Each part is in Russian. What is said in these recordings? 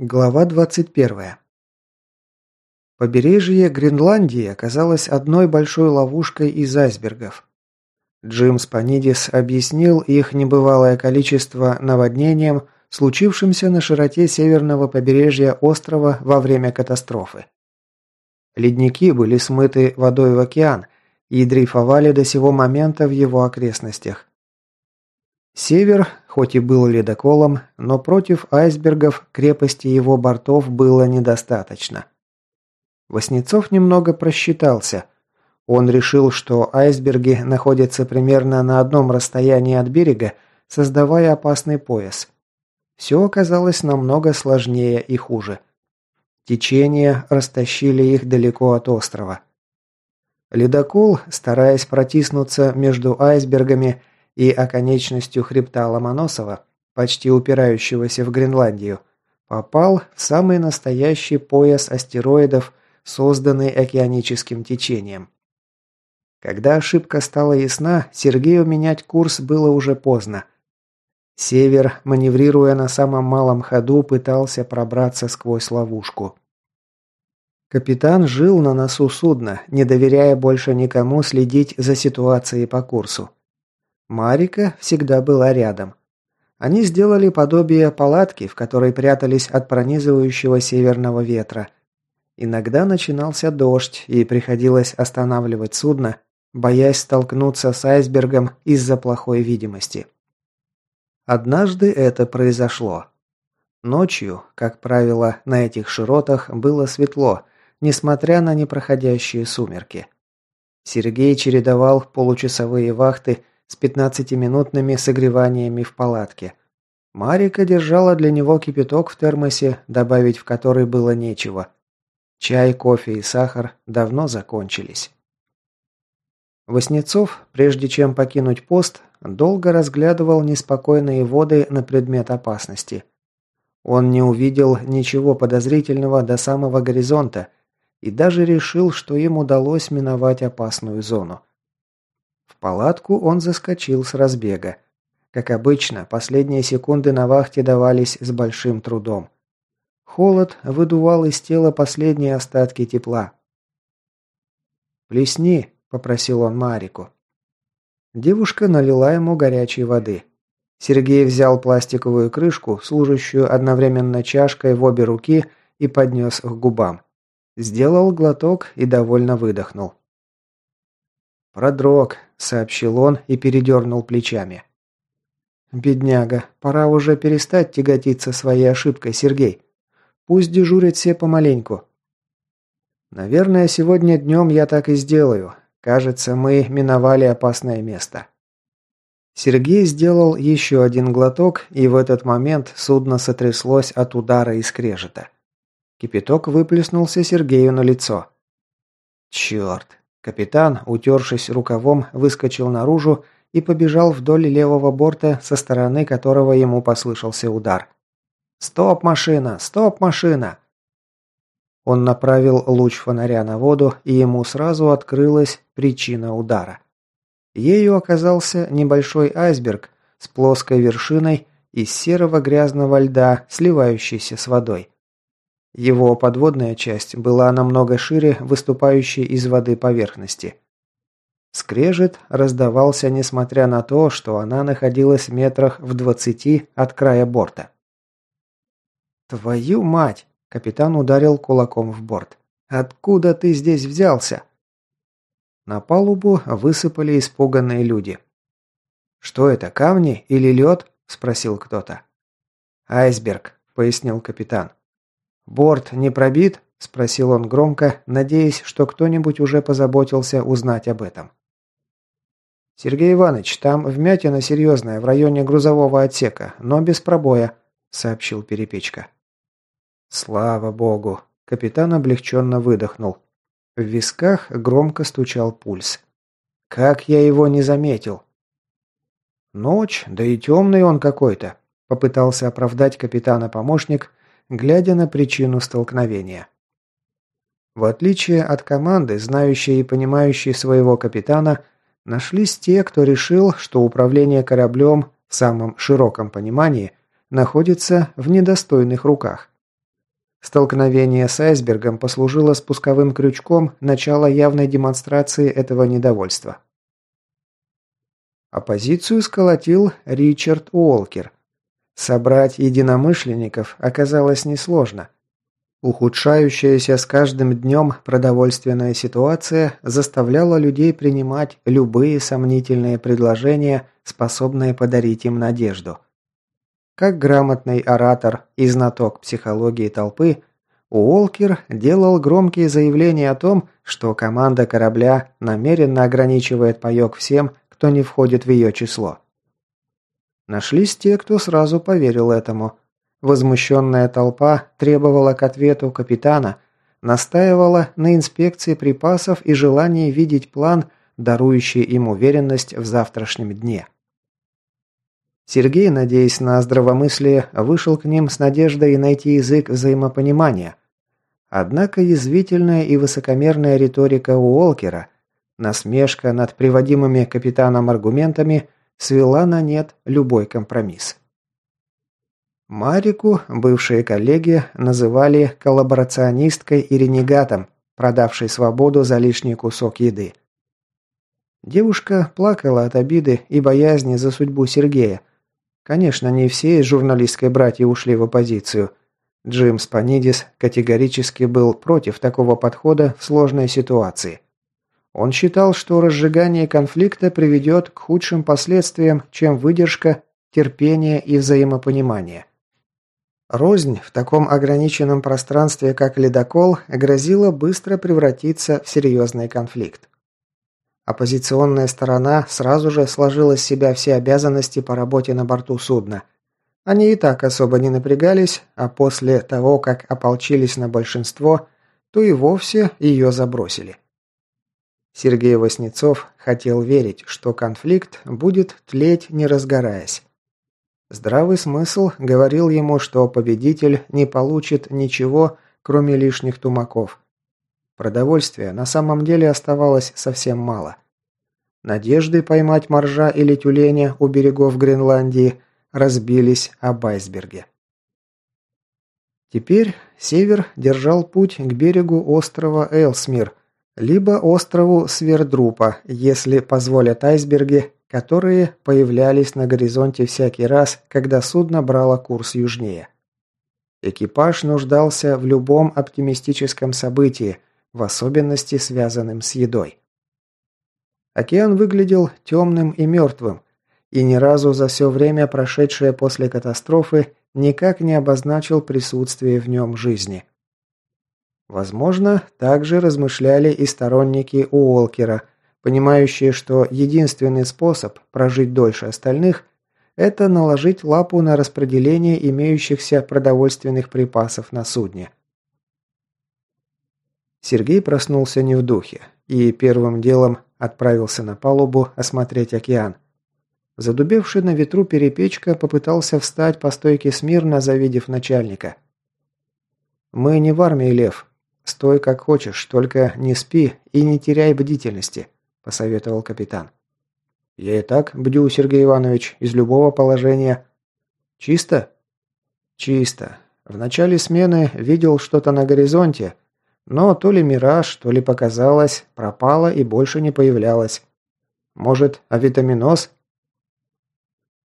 Глава 21. Побережье Гренландии оказалось одной большой ловушкой из айсбергов. Джим Спанидис объяснил их небывалое количество наводнением, случившимся на широте северного побережья острова во время катастрофы. Ледники были смыты водой в океан и дрейфовали до сего момента в его окрестностях. Север, хоть и был ледоколом, но против айсбергов крепости его бортов было недостаточно. Воснецов немного просчитался. Он решил, что айсберги находятся примерно на одном расстоянии от берега, создавая опасный пояс. Все оказалось намного сложнее и хуже. Течения растащили их далеко от острова. Ледокол, стараясь протиснуться между айсбергами, и оконечностью хребта Ломоносова, почти упирающегося в Гренландию, попал в самый настоящий пояс астероидов, созданный океаническим течением. Когда ошибка стала ясна, Сергею менять курс было уже поздно. Север, маневрируя на самом малом ходу, пытался пробраться сквозь ловушку. Капитан жил на носу судна, не доверяя больше никому следить за ситуацией по курсу. Марика всегда была рядом. Они сделали подобие палатки, в которой прятались от пронизывающего северного ветра. Иногда начинался дождь, и приходилось останавливать судно, боясь столкнуться с айсбергом из-за плохой видимости. Однажды это произошло. Ночью, как правило, на этих широтах было светло, несмотря на непроходящие сумерки. Сергей чередовал получасовые вахты с пятнадцатиминутными согреваниями в палатке. Марика держала для него кипяток в термосе, добавить в который было нечего. Чай, кофе и сахар давно закончились. Воснецов, прежде чем покинуть пост, долго разглядывал неспокойные воды на предмет опасности. Он не увидел ничего подозрительного до самого горизонта и даже решил, что им удалось миновать опасную зону. Палатку он заскочил с разбега. Как обычно, последние секунды на вахте давались с большим трудом. Холод выдувал из тела последние остатки тепла. «Плесни», — попросил он Марику. Девушка налила ему горячей воды. Сергей взял пластиковую крышку, служащую одновременно чашкой в обе руки, и поднес к губам. Сделал глоток и довольно выдохнул. «Продрог», — сообщил он и передернул плечами. «Бедняга, пора уже перестать тяготиться своей ошибкой, Сергей. Пусть дежурят все помаленьку». «Наверное, сегодня днем я так и сделаю. Кажется, мы миновали опасное место». Сергей сделал еще один глоток, и в этот момент судно сотряслось от удара и скрежета. Кипяток выплеснулся Сергею на лицо. «Черт, Капитан, утершись рукавом, выскочил наружу и побежал вдоль левого борта, со стороны которого ему послышался удар. «Стоп, машина! Стоп, машина!» Он направил луч фонаря на воду, и ему сразу открылась причина удара. Ею оказался небольшой айсберг с плоской вершиной из серого грязного льда, сливающийся с водой. Его подводная часть была намного шире выступающей из воды поверхности. Скрежет раздавался, несмотря на то, что она находилась метрах в двадцати от края борта. «Твою мать!» – капитан ударил кулаком в борт. «Откуда ты здесь взялся?» На палубу высыпали испуганные люди. «Что это, камни или лед?» – спросил кто-то. «Айсберг», – пояснил капитан. «Борт не пробит?» – спросил он громко, надеясь, что кто-нибудь уже позаботился узнать об этом. «Сергей Иванович, там вмятина серьезная в районе грузового отсека, но без пробоя», – сообщил Перепечка. «Слава богу!» – капитан облегченно выдохнул. В висках громко стучал пульс. «Как я его не заметил!» «Ночь, да и темный он какой-то», – попытался оправдать капитана помощник, глядя на причину столкновения. В отличие от команды, знающей и понимающей своего капитана, нашлись те, кто решил, что управление кораблем в самом широком понимании находится в недостойных руках. Столкновение с айсбергом послужило спусковым крючком начала явной демонстрации этого недовольства. Оппозицию сколотил Ричард Уолкер. Собрать единомышленников оказалось несложно. Ухудшающаяся с каждым днем продовольственная ситуация заставляла людей принимать любые сомнительные предложения, способные подарить им надежду. Как грамотный оратор и знаток психологии толпы, Уолкер делал громкие заявления о том, что команда корабля намеренно ограничивает паёк всем, кто не входит в ее число. Нашлись те, кто сразу поверил этому. Возмущенная толпа требовала к ответу капитана, настаивала на инспекции припасов и желании видеть план, дарующий им уверенность в завтрашнем дне. Сергей, надеясь на здравомыслие, вышел к ним с надеждой найти язык взаимопонимания. Однако язвительная и высокомерная риторика Уолкера – Насмешка над приводимыми капитаном аргументами свела на нет любой компромисс. Марику бывшие коллеги называли коллаборационисткой и ренегатом, продавшей свободу за лишний кусок еды. Девушка плакала от обиды и боязни за судьбу Сергея. Конечно, не все из журналистской братья ушли в оппозицию. Джим Спанидис категорически был против такого подхода в сложной ситуации. Он считал, что разжигание конфликта приведет к худшим последствиям, чем выдержка, терпение и взаимопонимание. Рознь в таком ограниченном пространстве, как ледокол, грозила быстро превратиться в серьезный конфликт. Оппозиционная сторона сразу же сложила с себя все обязанности по работе на борту судна. Они и так особо не напрягались, а после того, как ополчились на большинство, то и вовсе ее забросили. Сергей Васнецов хотел верить, что конфликт будет тлеть, не разгораясь. Здравый смысл говорил ему, что победитель не получит ничего, кроме лишних тумаков. Продовольствия на самом деле оставалось совсем мало. Надежды поймать моржа или тюленя у берегов Гренландии разбились об айсберге. Теперь север держал путь к берегу острова Элсмир, либо острову Свердрупа, если позволят айсберги, которые появлялись на горизонте всякий раз, когда судно брало курс южнее. Экипаж нуждался в любом оптимистическом событии, в особенности связанном с едой. Океан выглядел темным и мертвым, и ни разу за все время, прошедшее после катастрофы, никак не обозначил присутствие в нем жизни. Возможно, также размышляли и сторонники Уолкера, понимающие, что единственный способ прожить дольше остальных – это наложить лапу на распределение имеющихся продовольственных припасов на судне. Сергей проснулся не в духе и первым делом отправился на палубу осмотреть океан. Задубевший на ветру перепечка попытался встать по стойке смирно, завидев начальника. «Мы не в армии, Лев», «Стой как хочешь, только не спи и не теряй бдительности», – посоветовал капитан. «Я и так бдю, Сергей Иванович, из любого положения». «Чисто?» «Чисто. В начале смены видел что-то на горизонте, но то ли мираж, то ли показалось, пропало и больше не появлялось. Может, авитаминоз?»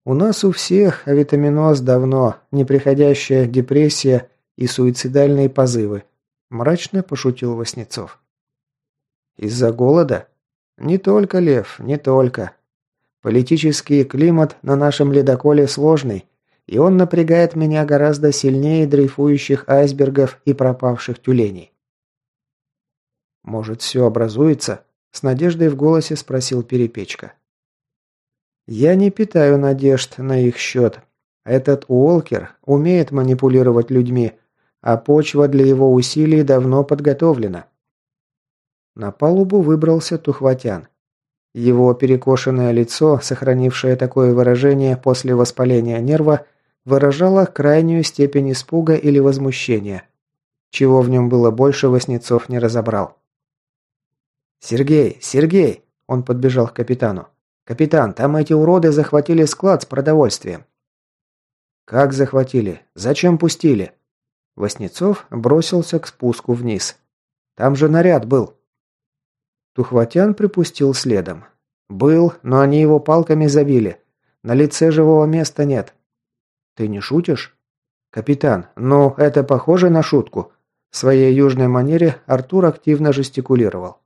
«У нас у всех авитаминоз давно, неприходящая депрессия и суицидальные позывы», Мрачно пошутил Васнецов. Из-за голода? Не только, Лев, не только. Политический климат на нашем ледоколе сложный, и он напрягает меня гораздо сильнее дрейфующих айсбергов и пропавших тюленей. «Может, все образуется?» – с надеждой в голосе спросил Перепечка. «Я не питаю надежд на их счет. Этот Уолкер умеет манипулировать людьми, а почва для его усилий давно подготовлена. На палубу выбрался Тухватян. Его перекошенное лицо, сохранившее такое выражение после воспаления нерва, выражало крайнюю степень испуга или возмущения. Чего в нем было больше, Васнецов не разобрал. «Сергей! Сергей!» – он подбежал к капитану. «Капитан, там эти уроды захватили склад с продовольствием». «Как захватили? Зачем пустили?» Воснецов бросился к спуску вниз. «Там же наряд был!» Тухватян припустил следом. «Был, но они его палками забили. На лице живого места нет». «Ты не шутишь?» «Капитан, ну, это похоже на шутку». В своей южной манере Артур активно жестикулировал.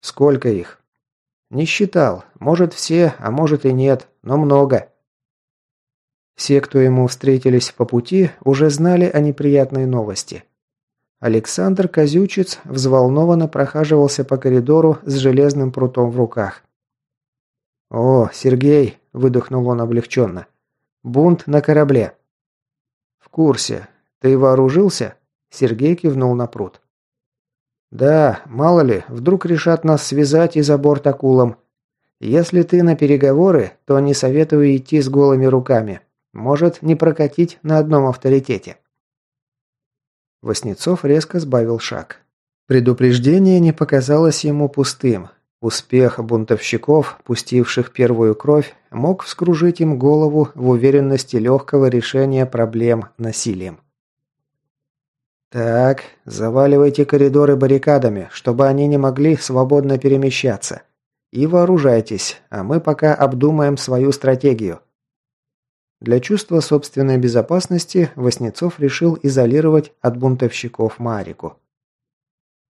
«Сколько их?» «Не считал. Может, все, а может и нет, но много». Все, кто ему встретились по пути, уже знали о неприятной новости. Александр Козючец взволнованно прохаживался по коридору с железным прутом в руках. «О, Сергей!» – выдохнул он облегченно. «Бунт на корабле». «В курсе. Ты вооружился?» Сергей кивнул на пруд. «Да, мало ли, вдруг решат нас связать и за борт акулам. Если ты на переговоры, то не советую идти с голыми руками. Может, не прокатить на одном авторитете». Воснецов резко сбавил шаг. Предупреждение не показалось ему пустым. Успех бунтовщиков, пустивших первую кровь, мог вскружить им голову в уверенности легкого решения проблем насилием. «Так, заваливайте коридоры баррикадами, чтобы они не могли свободно перемещаться. И вооружайтесь, а мы пока обдумаем свою стратегию». Для чувства собственной безопасности Васнецов решил изолировать от бунтовщиков Марику.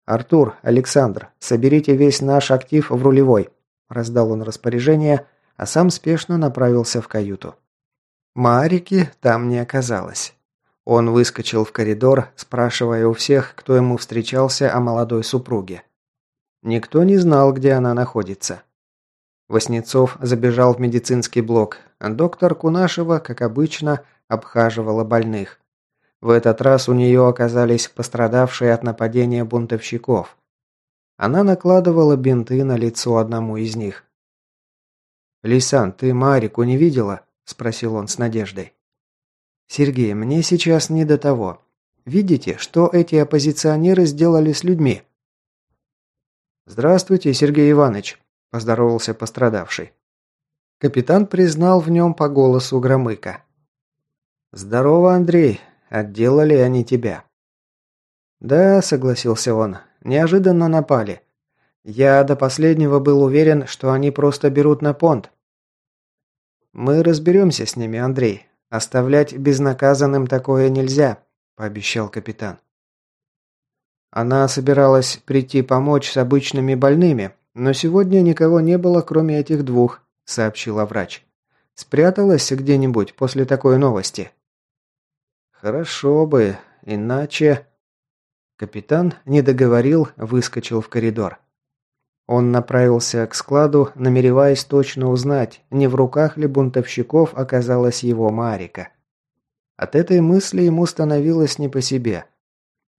«Артур, Александр, соберите весь наш актив в рулевой», – раздал он распоряжение, а сам спешно направился в каюту. Марики там не оказалось. Он выскочил в коридор, спрашивая у всех, кто ему встречался о молодой супруге. Никто не знал, где она находится. Воснецов забежал в медицинский блок. Доктор Кунашева, как обычно, обхаживала больных. В этот раз у нее оказались пострадавшие от нападения бунтовщиков. Она накладывала бинты на лицо одному из них. «Лисан, ты Марику не видела?» – спросил он с надеждой. «Сергей, мне сейчас не до того. Видите, что эти оппозиционеры сделали с людьми?» «Здравствуйте, Сергей Иванович», – поздоровался пострадавший. Капитан признал в нем по голосу Громыка. «Здорово, Андрей. Отделали они тебя». «Да», — согласился он, — «неожиданно напали. Я до последнего был уверен, что они просто берут на понт». «Мы разберемся с ними, Андрей. Оставлять безнаказанным такое нельзя», — пообещал капитан. Она собиралась прийти помочь с обычными больными, но сегодня никого не было, кроме этих двух, сообщила врач. Спряталась где-нибудь после такой новости. «Хорошо бы, иначе...» Капитан не договорил, выскочил в коридор. Он направился к складу, намереваясь точно узнать, не в руках ли бунтовщиков оказалась его Марика. От этой мысли ему становилось не по себе.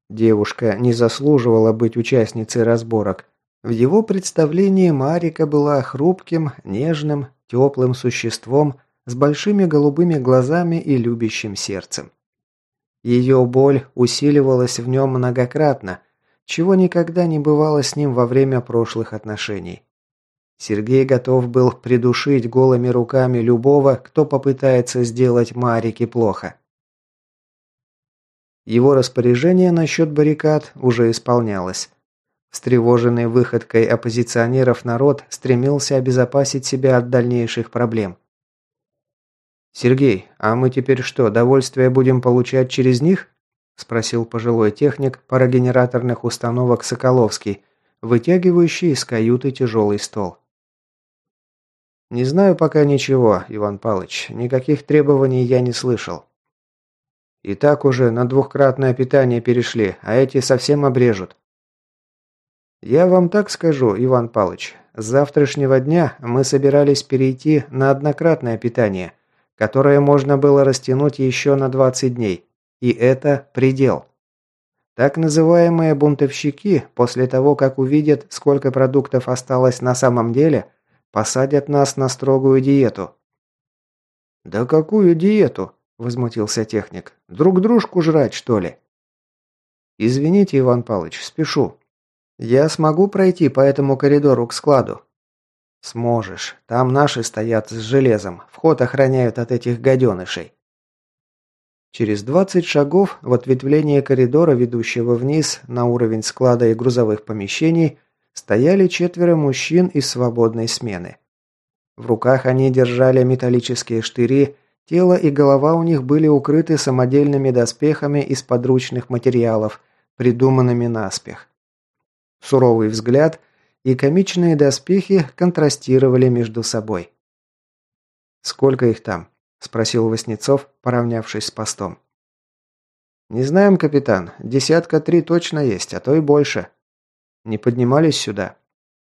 Девушка не заслуживала быть участницей разборок. В его представлении Марика была хрупким, нежным, теплым существом с большими голубыми глазами и любящим сердцем. Ее боль усиливалась в нем многократно, чего никогда не бывало с ним во время прошлых отношений. Сергей готов был придушить голыми руками любого, кто попытается сделать Марике плохо. Его распоряжение насчет баррикад уже исполнялось. Встревоженный выходкой оппозиционеров народ стремился обезопасить себя от дальнейших проблем. «Сергей, а мы теперь что, довольствие будем получать через них?» – спросил пожилой техник парогенераторных установок Соколовский, вытягивающий из каюты тяжелый стол. «Не знаю пока ничего, Иван Палыч. Никаких требований я не слышал. И так уже на двухкратное питание перешли, а эти совсем обрежут. Я вам так скажу, Иван Палыч. С завтрашнего дня мы собирались перейти на однократное питание – которое можно было растянуть еще на 20 дней. И это предел. Так называемые бунтовщики, после того, как увидят, сколько продуктов осталось на самом деле, посадят нас на строгую диету. «Да какую диету?» – возмутился техник. «Друг дружку жрать, что ли?» «Извините, Иван Павлович, спешу. Я смогу пройти по этому коридору к складу?» «Сможешь. Там наши стоят с железом. Вход охраняют от этих гаденышей». Через 20 шагов в ответвлении коридора, ведущего вниз на уровень склада и грузовых помещений, стояли четверо мужчин из свободной смены. В руках они держали металлические штыри, тело и голова у них были укрыты самодельными доспехами из подручных материалов, придуманными наспех. Суровый взгляд и комичные доспехи контрастировали между собой. «Сколько их там?» – спросил Васнецов, поравнявшись с постом. «Не знаем, капитан. Десятка три точно есть, а то и больше. Не поднимались сюда?»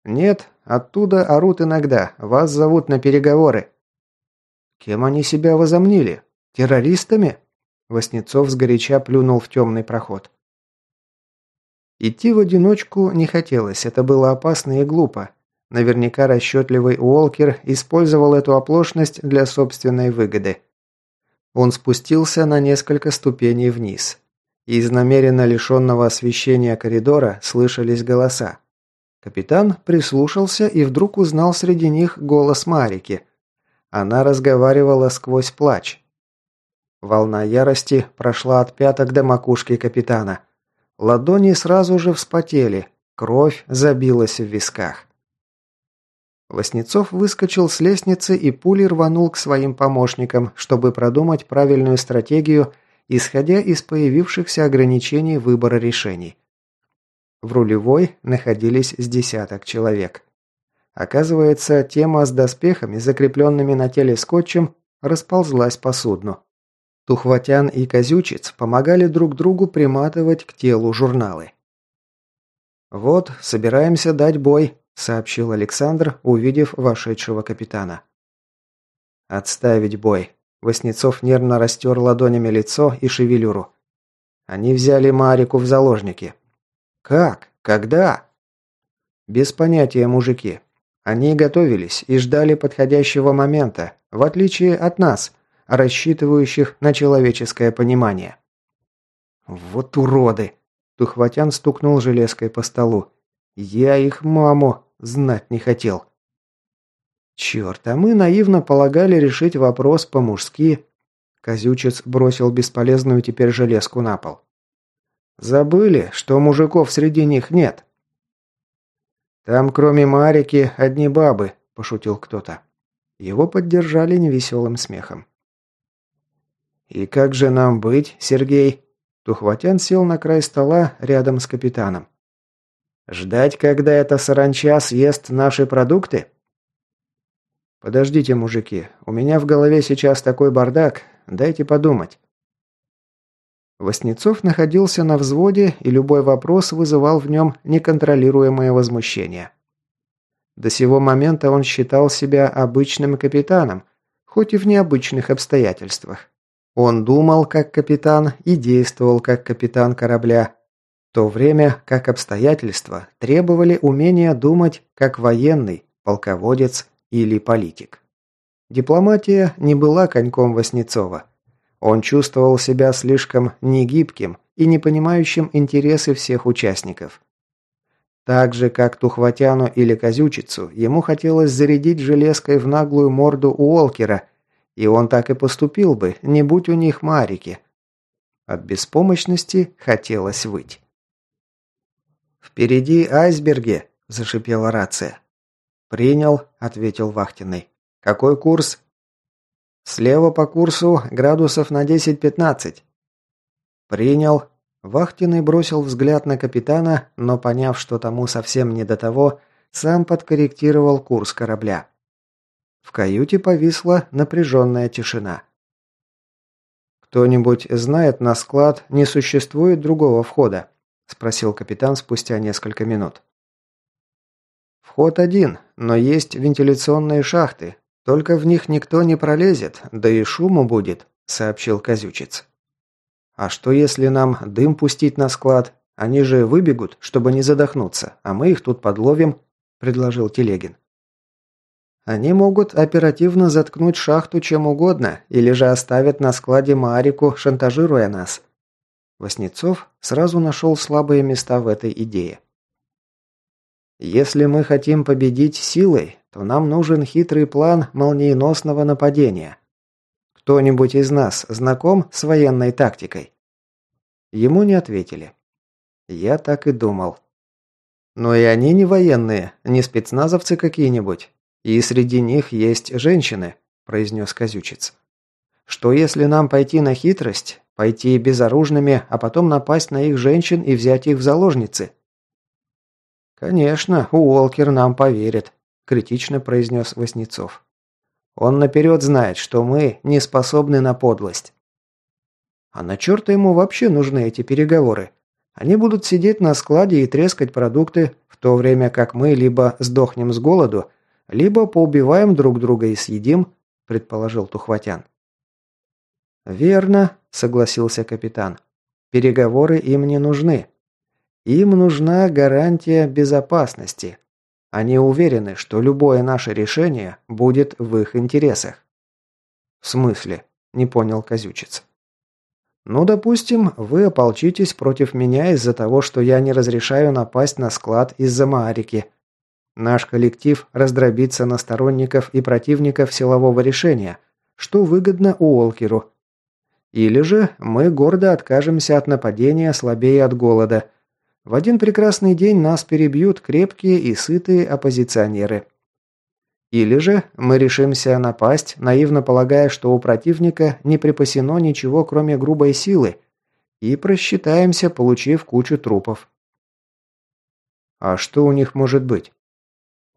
«Нет, оттуда орут иногда. Вас зовут на переговоры». «Кем они себя возомнили? Террористами?» Васнецов сгоряча плюнул в темный проход. Идти в одиночку не хотелось, это было опасно и глупо. Наверняка расчетливый Уолкер использовал эту оплошность для собственной выгоды. Он спустился на несколько ступеней вниз. Из намеренно лишенного освещения коридора слышались голоса. Капитан прислушался и вдруг узнал среди них голос Марики. Она разговаривала сквозь плач. Волна ярости прошла от пяток до макушки капитана. Ладони сразу же вспотели, кровь забилась в висках. Воснецов выскочил с лестницы и пулей рванул к своим помощникам, чтобы продумать правильную стратегию, исходя из появившихся ограничений выбора решений. В рулевой находились с десяток человек. Оказывается, тема с доспехами, закрепленными на теле скотчем, расползлась по судну. Тухватян и Козючец помогали друг другу приматывать к телу журналы. «Вот, собираемся дать бой», сообщил Александр, увидев вошедшего капитана. «Отставить бой». Воснецов нервно растер ладонями лицо и шевелюру. «Они взяли Марику в заложники». «Как? Когда?» «Без понятия, мужики. Они готовились и ждали подходящего момента, в отличие от нас, рассчитывающих на человеческое понимание». «Вот уроды!» Тухватян стукнул железкой по столу. «Я их маму знать не хотел. Черт, а мы наивно полагали решить вопрос по-мужски. Козючец бросил бесполезную теперь железку на пол. Забыли, что мужиков среди них нет. Там, кроме Марики, одни бабы, пошутил кто-то. Его поддержали невеселым смехом. «И как же нам быть, Сергей?» Тухватян сел на край стола рядом с капитаном. Ждать, когда эта саранча съест наши продукты? Подождите, мужики, у меня в голове сейчас такой бардак, дайте подумать. Воснецов находился на взводе, и любой вопрос вызывал в нем неконтролируемое возмущение. До сего момента он считал себя обычным капитаном, хоть и в необычных обстоятельствах. Он думал как капитан и действовал как капитан корабля, то время как обстоятельства требовали умения думать как военный, полководец или политик. Дипломатия не была коньком Васнецова. Он чувствовал себя слишком негибким и не понимающим интересы всех участников. Так же, как Тухватяну или Козючицу, ему хотелось зарядить железкой в наглую морду Уолкера, и он так и поступил бы, не будь у них Марики. От беспомощности хотелось выть. «Впереди айсберги!» – зашипела рация. «Принял», – ответил вахтенный. «Какой курс?» «Слева по курсу градусов на 10-15». «Принял». Вахтенный бросил взгляд на капитана, но, поняв, что тому совсем не до того, сам подкорректировал курс корабля. В каюте повисла напряженная тишина. «Кто-нибудь знает на склад, не существует другого входа?» спросил капитан спустя несколько минут. Вход один, но есть вентиляционные шахты. Только в них никто не пролезет, да и шуму будет, сообщил Козючец. А что если нам дым пустить на склад? Они же выбегут, чтобы не задохнуться, а мы их тут подловим, предложил Телегин. Они могут оперативно заткнуть шахту чем угодно, или же оставят на складе Марику, шантажируя нас. Воснецов сразу нашел слабые места в этой идее. Если мы хотим победить силой, то нам нужен хитрый план молниеносного нападения. Кто-нибудь из нас знаком с военной тактикой?» Ему не ответили. Я так и думал. Но и они не военные, не спецназовцы какие-нибудь. И среди них есть женщины, произнес Козючец. Что если нам пойти на хитрость, пойти безоружными, а потом напасть на их женщин и взять их в заложницы? Конечно, Уолкер нам поверит, критично произнес Васнецов. Он наперед знает, что мы не способны на подлость. А на черта ему вообще нужны эти переговоры? Они будут сидеть на складе и трескать продукты, в то время как мы либо сдохнем с голоду, либо поубиваем друг друга и съедим, предположил Тухватян. «Верно», – согласился капитан. «Переговоры им не нужны. Им нужна гарантия безопасности. Они уверены, что любое наше решение будет в их интересах». «В смысле?» – не понял Козючец. «Ну, допустим, вы ополчитесь против меня из-за того, что я не разрешаю напасть на склад из-за Маарики. Наш коллектив раздробится на сторонников и противников силового решения, что выгодно Уолкеру. Или же мы гордо откажемся от нападения слабее от голода. В один прекрасный день нас перебьют крепкие и сытые оппозиционеры. Или же мы решимся напасть, наивно полагая, что у противника не припасено ничего, кроме грубой силы, и просчитаемся, получив кучу трупов. А что у них может быть?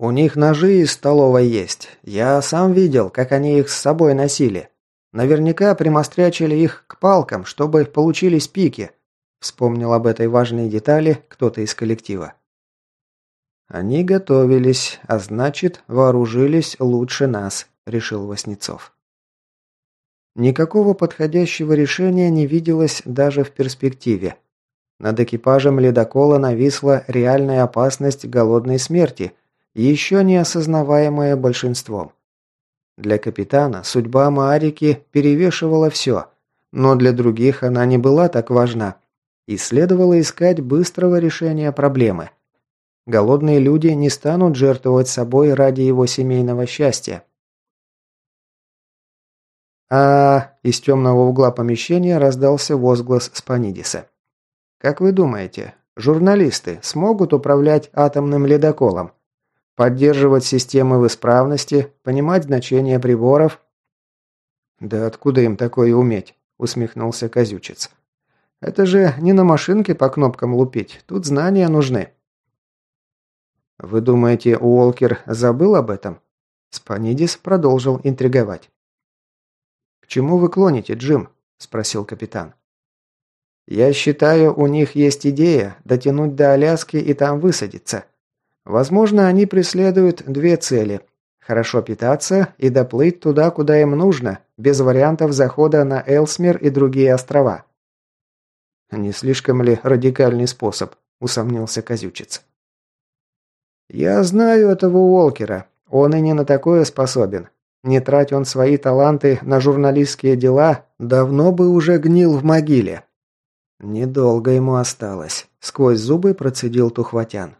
У них ножи из столовой есть. Я сам видел, как они их с собой носили. Наверняка примострячили их к палкам, чтобы получились пики. Вспомнил об этой важной детали кто-то из коллектива. «Они готовились, а значит, вооружились лучше нас», – решил Васнецов. Никакого подходящего решения не виделось даже в перспективе. Над экипажем ледокола нависла реальная опасность голодной смерти, еще не осознаваемая большинством. Для капитана судьба Маарики перевешивала все, но для других она не была так важна, и следовало искать быстрого решения проблемы – Голодные люди не станут жертвовать собой ради его семейного счастья. А из темного угла помещения раздался возглас Спанидиса. Как вы думаете, журналисты смогут управлять атомным ледоколом? Поддерживать системы в исправности, понимать значение приборов? Да откуда им такое уметь? усмехнулся Козючец. Это же не на машинке по кнопкам лупить, тут знания нужны. «Вы думаете, Уолкер забыл об этом?» Спанидис продолжил интриговать. «К чему вы клоните, Джим?» – спросил капитан. «Я считаю, у них есть идея дотянуть до Аляски и там высадиться. Возможно, они преследуют две цели – хорошо питаться и доплыть туда, куда им нужно, без вариантов захода на Элсмер и другие острова». «Не слишком ли радикальный способ?» – усомнился Козючец. «Я знаю этого Уолкера. Он и не на такое способен. Не трать он свои таланты на журналистские дела, давно бы уже гнил в могиле». Недолго ему осталось. Сквозь зубы процедил Тухватян.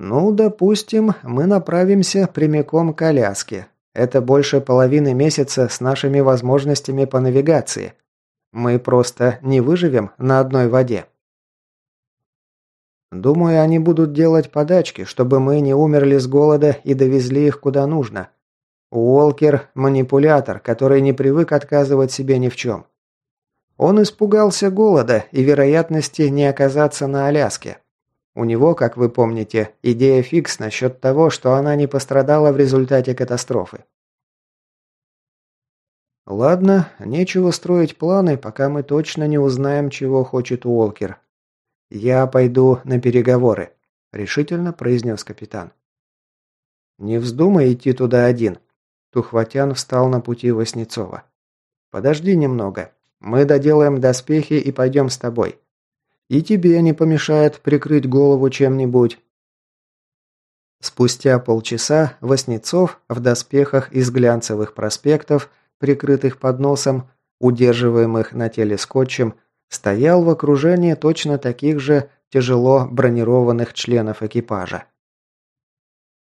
«Ну, допустим, мы направимся прямиком к Аляске. Это больше половины месяца с нашими возможностями по навигации. Мы просто не выживем на одной воде». Думаю, они будут делать подачки, чтобы мы не умерли с голода и довезли их куда нужно. Уолкер – манипулятор, который не привык отказывать себе ни в чем. Он испугался голода и вероятности не оказаться на Аляске. У него, как вы помните, идея фикс насчет того, что она не пострадала в результате катастрофы. Ладно, нечего строить планы, пока мы точно не узнаем, чего хочет Уолкер. «Я пойду на переговоры», – решительно произнес капитан. «Не вздумай идти туда один». Тухватян встал на пути Васнецова. «Подожди немного. Мы доделаем доспехи и пойдем с тобой. И тебе не помешает прикрыть голову чем-нибудь». Спустя полчаса Васнецов в доспехах из глянцевых проспектов, прикрытых под носом, удерживаемых на теле скотчем, стоял в окружении точно таких же тяжело бронированных членов экипажа.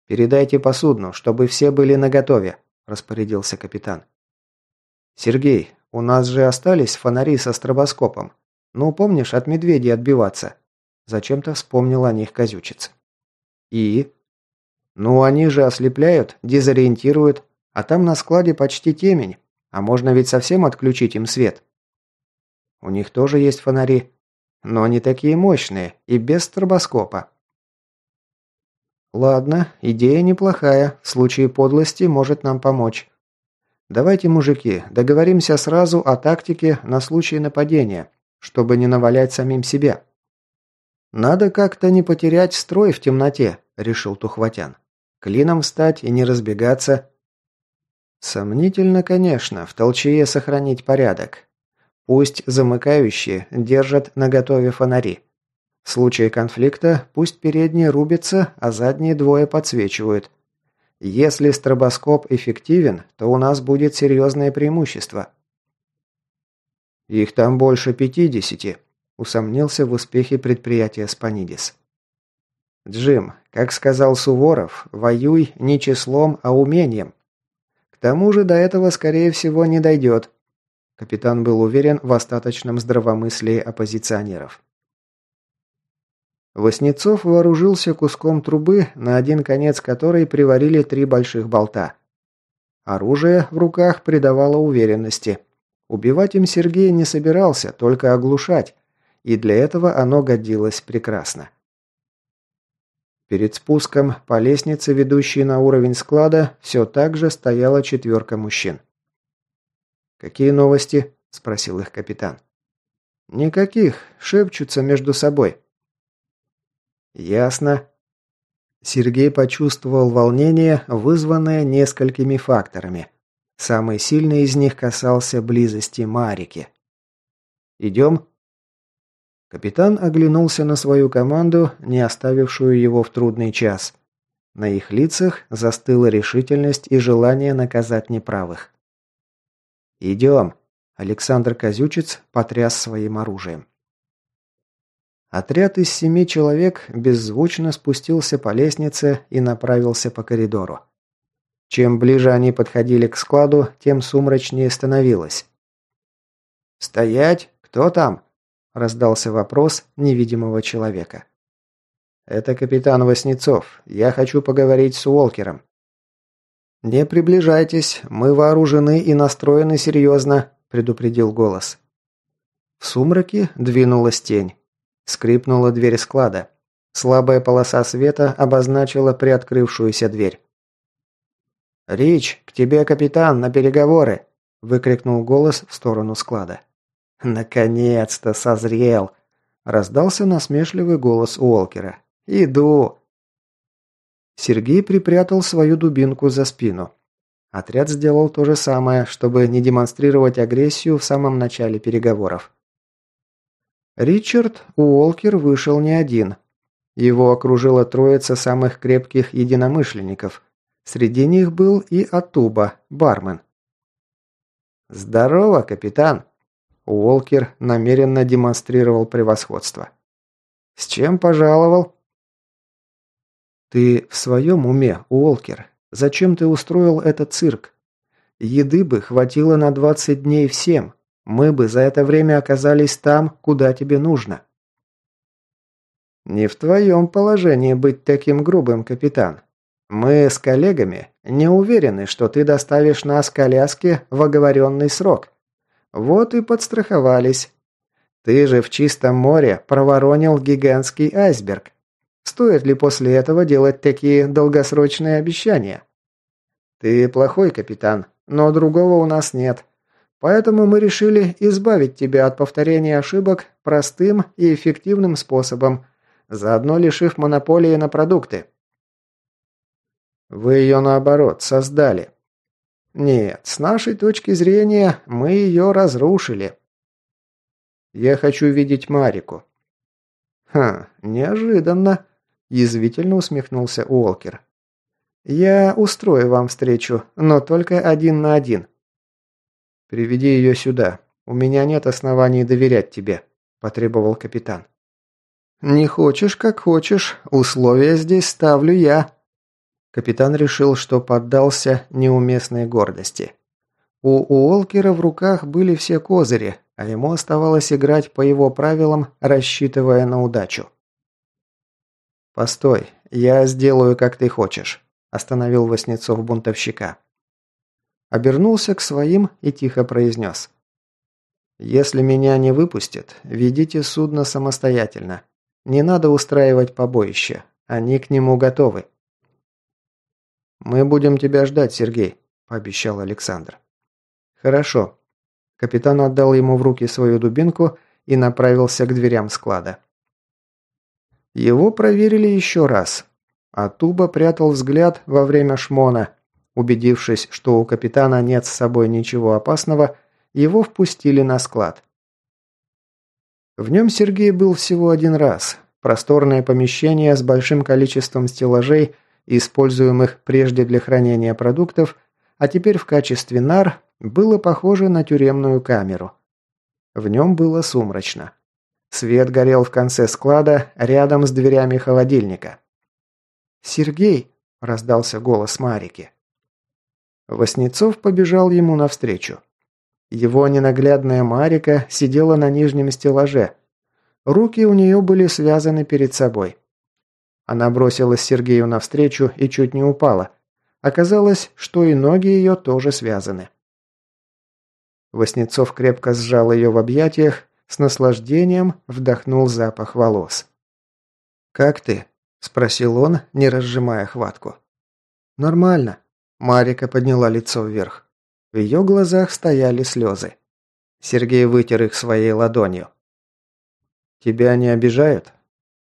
«Передайте по судну, чтобы все были наготове», – распорядился капитан. Сергей, у нас же остались фонари со стробоскопом. Ну, помнишь, от медведей отбиваться?» Зачем-то вспомнил о них Козючец. «И?» «Ну, они же ослепляют, дезориентируют, а там на складе почти темень, а можно ведь совсем отключить им свет». «У них тоже есть фонари, но они такие мощные и без стробоскопа». «Ладно, идея неплохая, в случае подлости может нам помочь. Давайте, мужики, договоримся сразу о тактике на случай нападения, чтобы не навалять самим себе». «Надо как-то не потерять строй в темноте», – решил Тухватян. «Клином встать и не разбегаться». Сомнительно, конечно, в толчее сохранить порядок. Пусть замыкающие держат наготове фонари. В случае конфликта пусть передние рубятся, а задние двое подсвечивают. Если стробоскоп эффективен, то у нас будет серьезное преимущество. Их там больше пятидесяти, усомнился в успехе предприятия Спанидис. «Джим, как сказал Суворов, воюй не числом, а умением. К тому же до этого, скорее всего, не дойдет». Капитан был уверен в остаточном здравомыслии оппозиционеров. Воснецов вооружился куском трубы, на один конец которой приварили три больших болта. Оружие в руках придавало уверенности. Убивать им Сергей не собирался, только оглушать, и для этого оно годилось прекрасно. Перед спуском по лестнице, ведущей на уровень склада, все так же стояла четверка мужчин. «Какие новости?» – спросил их капитан. «Никаких, шепчутся между собой». «Ясно». Сергей почувствовал волнение, вызванное несколькими факторами. Самый сильный из них касался близости Марики. «Идем?» Капитан оглянулся на свою команду, не оставившую его в трудный час. На их лицах застыла решительность и желание наказать неправых. «Идем!» – Александр Козючец потряс своим оружием. Отряд из семи человек беззвучно спустился по лестнице и направился по коридору. Чем ближе они подходили к складу, тем сумрачнее становилось. «Стоять! Кто там?» – раздался вопрос невидимого человека. «Это капитан Васнецов. Я хочу поговорить с Уолкером». «Не приближайтесь, мы вооружены и настроены серьезно», – предупредил голос. В сумраке двинулась тень. Скрипнула дверь склада. Слабая полоса света обозначила приоткрывшуюся дверь. «Рич, к тебе капитан, на переговоры!» – выкрикнул голос в сторону склада. «Наконец-то созрел!» – раздался насмешливый голос Уолкера. «Иду!» Сергей припрятал свою дубинку за спину. Отряд сделал то же самое, чтобы не демонстрировать агрессию в самом начале переговоров. Ричард Уолкер вышел не один. Его окружила троица самых крепких единомышленников. Среди них был и Атуба, бармен. «Здорово, капитан!» Уолкер намеренно демонстрировал превосходство. «С чем пожаловал?» «Ты в своем уме, Уолкер? Зачем ты устроил этот цирк? Еды бы хватило на 20 дней всем. Мы бы за это время оказались там, куда тебе нужно». «Не в твоем положении быть таким грубым, капитан. Мы с коллегами не уверены, что ты доставишь нас к Аляске в оговоренный срок. Вот и подстраховались. Ты же в чистом море проворонил гигантский айсберг. Стоит ли после этого делать такие долгосрочные обещания? Ты плохой капитан, но другого у нас нет. Поэтому мы решили избавить тебя от повторения ошибок простым и эффективным способом, заодно лишив монополии на продукты. Вы ее, наоборот, создали. Нет, с нашей точки зрения, мы ее разрушили. Я хочу видеть Марику. Ха, неожиданно, язвительно усмехнулся Уолкер. Я устрою вам встречу, но только один на один. Приведи ее сюда. У меня нет оснований доверять тебе, потребовал капитан. Не хочешь, как хочешь, условия здесь ставлю я. Капитан решил, что поддался неуместной гордости. У Уолкера в руках были все козыри, а ему оставалось играть по его правилам, рассчитывая на удачу. «Постой, я сделаю, как ты хочешь», – остановил Васнецов бунтовщика. Обернулся к своим и тихо произнес. «Если меня не выпустят, ведите судно самостоятельно. Не надо устраивать побоище. Они к нему готовы». «Мы будем тебя ждать, Сергей», – пообещал Александр. «Хорошо». Капитан отдал ему в руки свою дубинку и направился к дверям склада. Его проверили еще раз, а Туба прятал взгляд во время шмона. Убедившись, что у капитана нет с собой ничего опасного, его впустили на склад. В нем Сергей был всего один раз. Просторное помещение с большим количеством стеллажей, используемых прежде для хранения продуктов, а теперь в качестве нар, было похоже на тюремную камеру. В нем было сумрачно. Свет горел в конце склада, рядом с дверями холодильника. «Сергей!» – раздался голос Марики. Воснецов побежал ему навстречу. Его ненаглядная Марика сидела на нижнем стеллаже. Руки у нее были связаны перед собой. Она бросилась Сергею навстречу и чуть не упала. Оказалось, что и ноги ее тоже связаны. Воснецов крепко сжал ее в объятиях, с наслаждением вдохнул запах волос. «Как ты?» – спросил он, не разжимая хватку. «Нормально». Марика подняла лицо вверх. В ее глазах стояли слезы. Сергей вытер их своей ладонью. «Тебя не обижают?»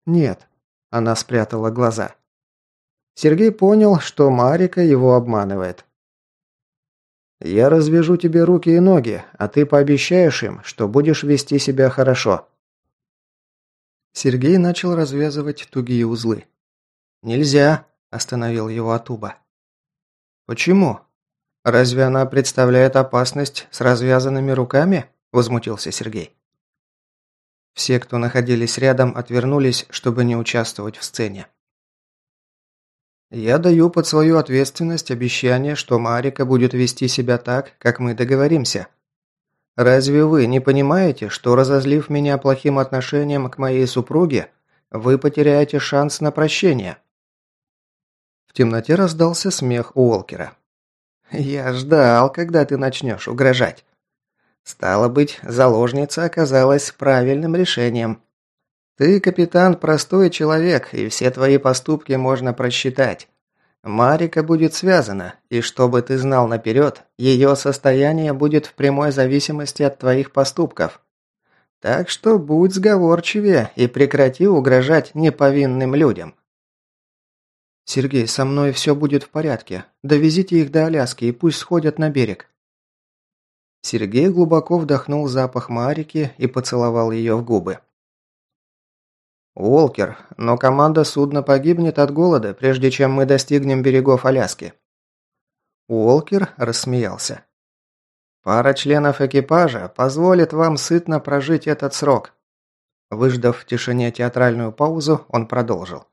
«Нет». Она спрятала глаза. Сергей понял, что Марика его обманывает. «Я развяжу тебе руки и ноги, а ты пообещаешь им, что будешь вести себя хорошо». Сергей начал развязывать тугие узлы. «Нельзя», – остановил его Атуба. «Почему? Разве она представляет опасность с развязанными руками?» – возмутился Сергей. Все, кто находились рядом, отвернулись, чтобы не участвовать в сцене. Я даю под свою ответственность обещание, что Марика будет вести себя так, как мы договоримся. Разве вы не понимаете, что разозлив меня плохим отношением к моей супруге, вы потеряете шанс на прощение?» В темноте раздался смех Уолкера. «Я ждал, когда ты начнешь угрожать. Стало быть, заложница оказалась правильным решением. Ты, капитан, простой человек, и все твои поступки можно просчитать. Марика будет связана, и чтобы ты знал наперед, ее состояние будет в прямой зависимости от твоих поступков. Так что будь сговорчивее и прекрати угрожать неповинным людям. Сергей, со мной все будет в порядке. Довезите их до Аляски и пусть сходят на берег. Сергей глубоко вдохнул запах Марики и поцеловал ее в губы. «Уолкер, но команда судна погибнет от голода, прежде чем мы достигнем берегов Аляски». Уолкер рассмеялся. «Пара членов экипажа позволит вам сытно прожить этот срок». Выждав в тишине театральную паузу, он продолжил.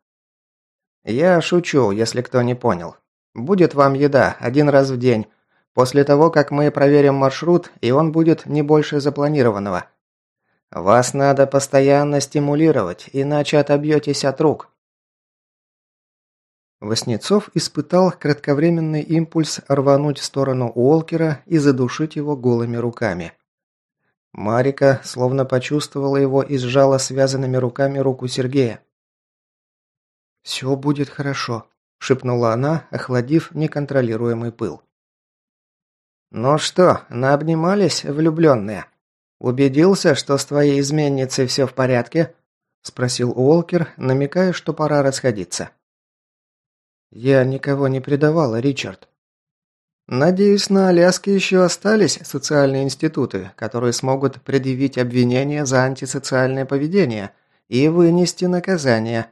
«Я шучу, если кто не понял. Будет вам еда один раз в день, после того, как мы проверим маршрут, и он будет не больше запланированного. Вас надо постоянно стимулировать, иначе отобьетесь от рук. Воснецов испытал кратковременный импульс рвануть в сторону Уолкера и задушить его голыми руками. Марика словно почувствовала его и сжала связанными руками руку Сергея. «Все будет хорошо», – шепнула она, охладив неконтролируемый пыл. «Ну что, наобнимались, влюбленные?» «Убедился, что с твоей изменницей все в порядке?» – спросил Уолкер, намекая, что пора расходиться. «Я никого не предавала, Ричард». «Надеюсь, на Аляске еще остались социальные институты, которые смогут предъявить обвинения за антисоциальное поведение и вынести наказание.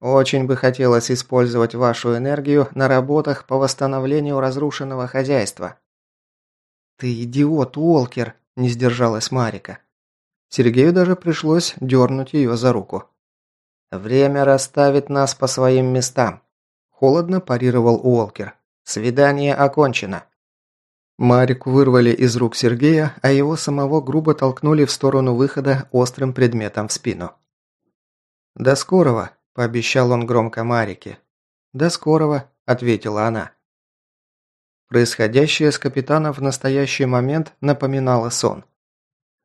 Очень бы хотелось использовать вашу энергию на работах по восстановлению разрушенного хозяйства». «Ты идиот, Уолкер!» Не сдержалась Марика. Сергею даже пришлось дернуть ее за руку. «Время расставит нас по своим местам», – холодно парировал Уолкер. «Свидание окончено». Марику вырвали из рук Сергея, а его самого грубо толкнули в сторону выхода острым предметом в спину. «До скорого», – пообещал он громко Марике. «До скорого», – ответила она. Происходящее с капитаном в настоящий момент напоминало сон.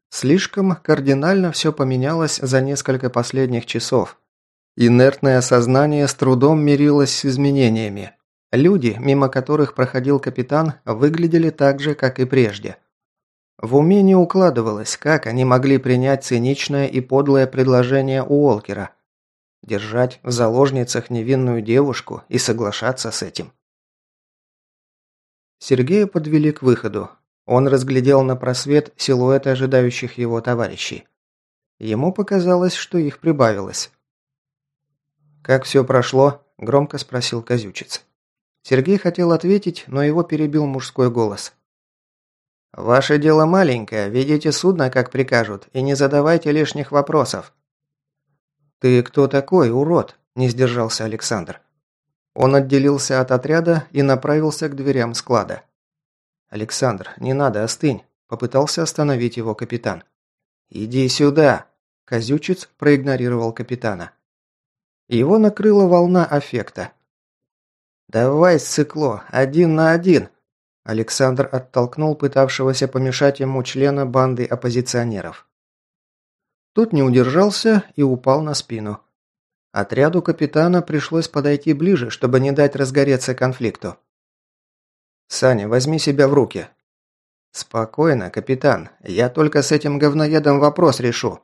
Слишком кардинально все поменялось за несколько последних часов. Инертное сознание с трудом мирилось с изменениями. Люди, мимо которых проходил капитан, выглядели так же, как и прежде. В уме не укладывалось, как они могли принять циничное и подлое предложение Уолкера. Держать в заложницах невинную девушку и соглашаться с этим. Сергея подвели к выходу. Он разглядел на просвет силуэты ожидающих его товарищей. Ему показалось, что их прибавилось. «Как все прошло?» – громко спросил Козючец. Сергей хотел ответить, но его перебил мужской голос. «Ваше дело маленькое, ведите судно, как прикажут, и не задавайте лишних вопросов». «Ты кто такой, урод?» – не сдержался Александр. Он отделился от отряда и направился к дверям склада. «Александр, не надо, остынь», – попытался остановить его капитан. «Иди сюда!» – Козючец проигнорировал капитана. Его накрыла волна аффекта. «Давай, сыкло, один на один!» Александр оттолкнул пытавшегося помешать ему члена банды оппозиционеров. Тот не удержался и упал на спину. Отряду капитана пришлось подойти ближе, чтобы не дать разгореться конфликту. «Саня, возьми себя в руки». «Спокойно, капитан. Я только с этим говноедом вопрос решу».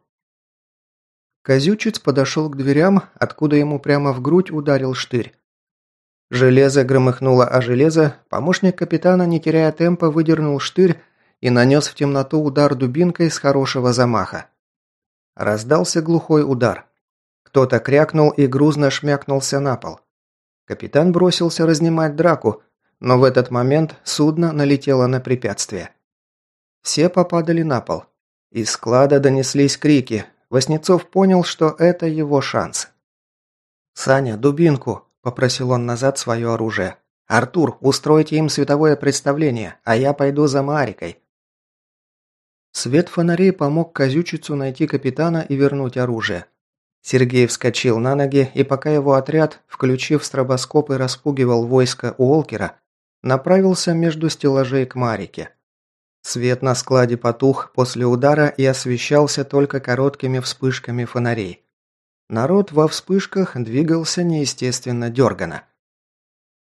Козючец подошел к дверям, откуда ему прямо в грудь ударил штырь. Железо громыхнуло о железо, помощник капитана, не теряя темпа, выдернул штырь и нанес в темноту удар дубинкой с хорошего замаха. Раздался глухой удар. Кто-то крякнул и грузно шмякнулся на пол. Капитан бросился разнимать драку, но в этот момент судно налетело на препятствие. Все попадали на пол. Из склада донеслись крики. Васнецов понял, что это его шанс. «Саня, дубинку!» Попросил он назад свое оружие. «Артур, устройте им световое представление, а я пойду за Марикой». Свет фонарей помог Козючицу найти капитана и вернуть оружие. Сергей вскочил на ноги, и пока его отряд, включив стробоскоп и распугивал войско Уолкера, направился между стеллажей к Марике. Свет на складе потух после удара и освещался только короткими вспышками фонарей. Народ во вспышках двигался неестественно дергано.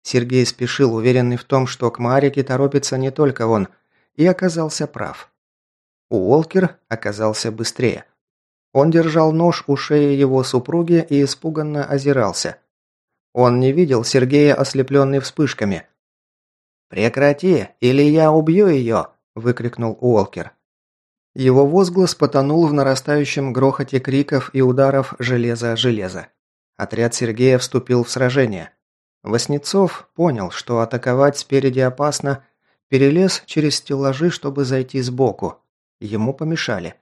Сергей спешил, уверенный в том, что к Марике торопится не только он, и оказался прав. Уолкер оказался быстрее. Он держал нож у шеи его супруги и испуганно озирался. Он не видел Сергея, ослепленный вспышками. «Прекрати, или я убью ее!» – выкрикнул Уолкер. Его возглас потонул в нарастающем грохоте криков и ударов железа о железо. Отряд Сергея вступил в сражение. Воснецов понял, что атаковать спереди опасно, перелез через стеллажи, чтобы зайти сбоку. Ему помешали.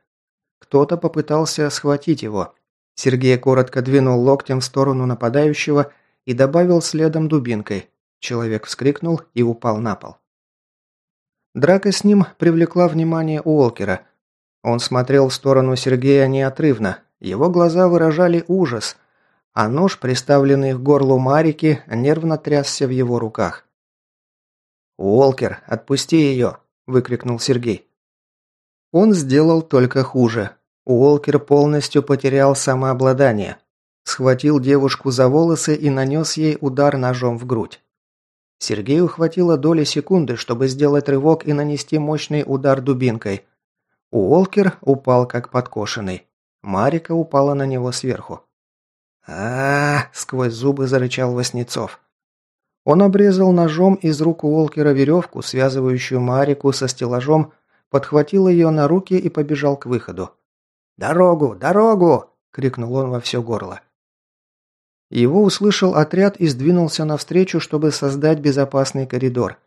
Кто-то попытался схватить его. Сергей коротко двинул локтем в сторону нападающего и добавил следом дубинкой. Человек вскрикнул и упал на пол. Драка с ним привлекла внимание Уолкера – он смотрел в сторону Сергея неотрывно. Его глаза выражали ужас, а нож, приставленный к горлу Марики, нервно трясся в его руках. «Уолкер, отпусти ее!» – выкрикнул Сергей. Он сделал только хуже. Уолкер полностью потерял самообладание. Схватил девушку за волосы и нанес ей удар ножом в грудь. Сергею хватило доли секунды, чтобы сделать рывок и нанести мощный удар дубинкой – Уолкер упал как подкошенный. Марика упала на него сверху. а, сквозь зубы зарычал Васнецов. Он обрезал ножом из рук Уолкера веревку, связывающую Марику со стеллажом, подхватил ее на руки и побежал к выходу. «Дорогу! Дорогу!» – крикнул он во все горло. Его услышал отряд и сдвинулся навстречу, чтобы создать безопасный коридор.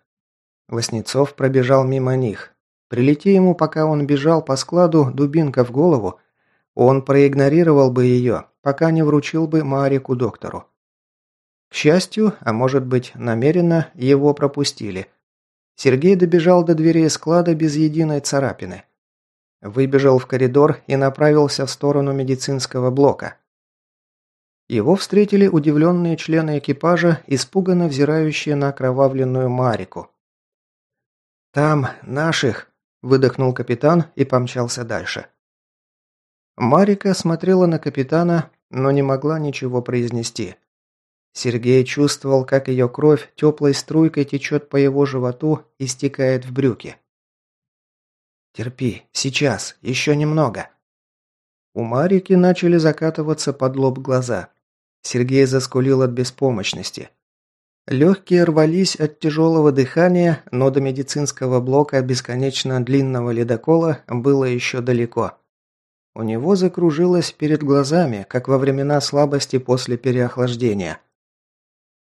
Васнецов пробежал мимо них. Прилети ему, пока он бежал по складу, дубинка в голову, он проигнорировал бы ее, пока не вручил бы Марику доктору. К счастью, а может быть намеренно, его пропустили. Сергей добежал до дверей склада без единой царапины. Выбежал в коридор и направился в сторону медицинского блока. Его встретили удивленные члены экипажа, испуганно взирающие на окровавленную Марику. «Там наших!» – выдохнул капитан и помчался дальше. Марика смотрела на капитана, но не могла ничего произнести. Сергей чувствовал, как ее кровь теплой струйкой течет по его животу и стекает в брюки. «Терпи, сейчас, еще немного». У Марики начали закатываться под лоб глаза. Сергей заскулил от беспомощности. Легкие рвались от тяжелого дыхания, но до медицинского блока бесконечно длинного ледокола было еще далеко. У него закружилось перед глазами, как во времена слабости после переохлаждения.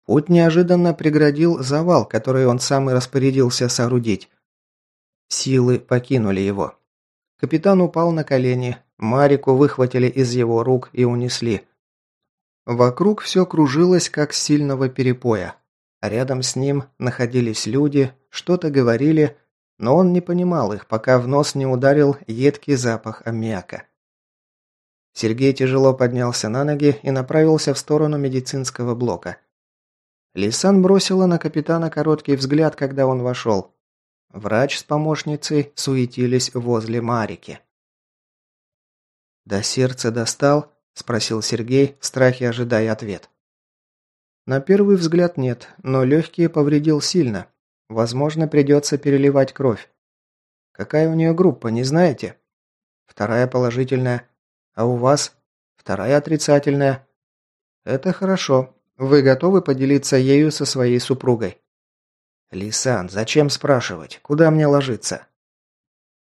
Путь неожиданно преградил завал, который он сам и распорядился соорудить. Силы покинули его. Капитан упал на колени, Марику выхватили из его рук и унесли. Вокруг все кружилось, как сильного перепоя. Рядом с ним находились люди, что-то говорили, но он не понимал их, пока в нос не ударил едкий запах аммиака. Сергей тяжело поднялся на ноги и направился в сторону медицинского блока. Лисан бросила на капитана короткий взгляд, когда он вошел. Врач с помощницей суетились возле Марики. До сердца достал, – спросил Сергей, в страхе ожидая ответ. На первый взгляд нет, но легкие повредил сильно. Возможно, придется переливать кровь. Какая у нее группа, не знаете? Вторая положительная. А у вас? Вторая отрицательная. Это хорошо. Вы готовы поделиться ею со своей супругой? Лисан, зачем спрашивать? Куда мне ложиться?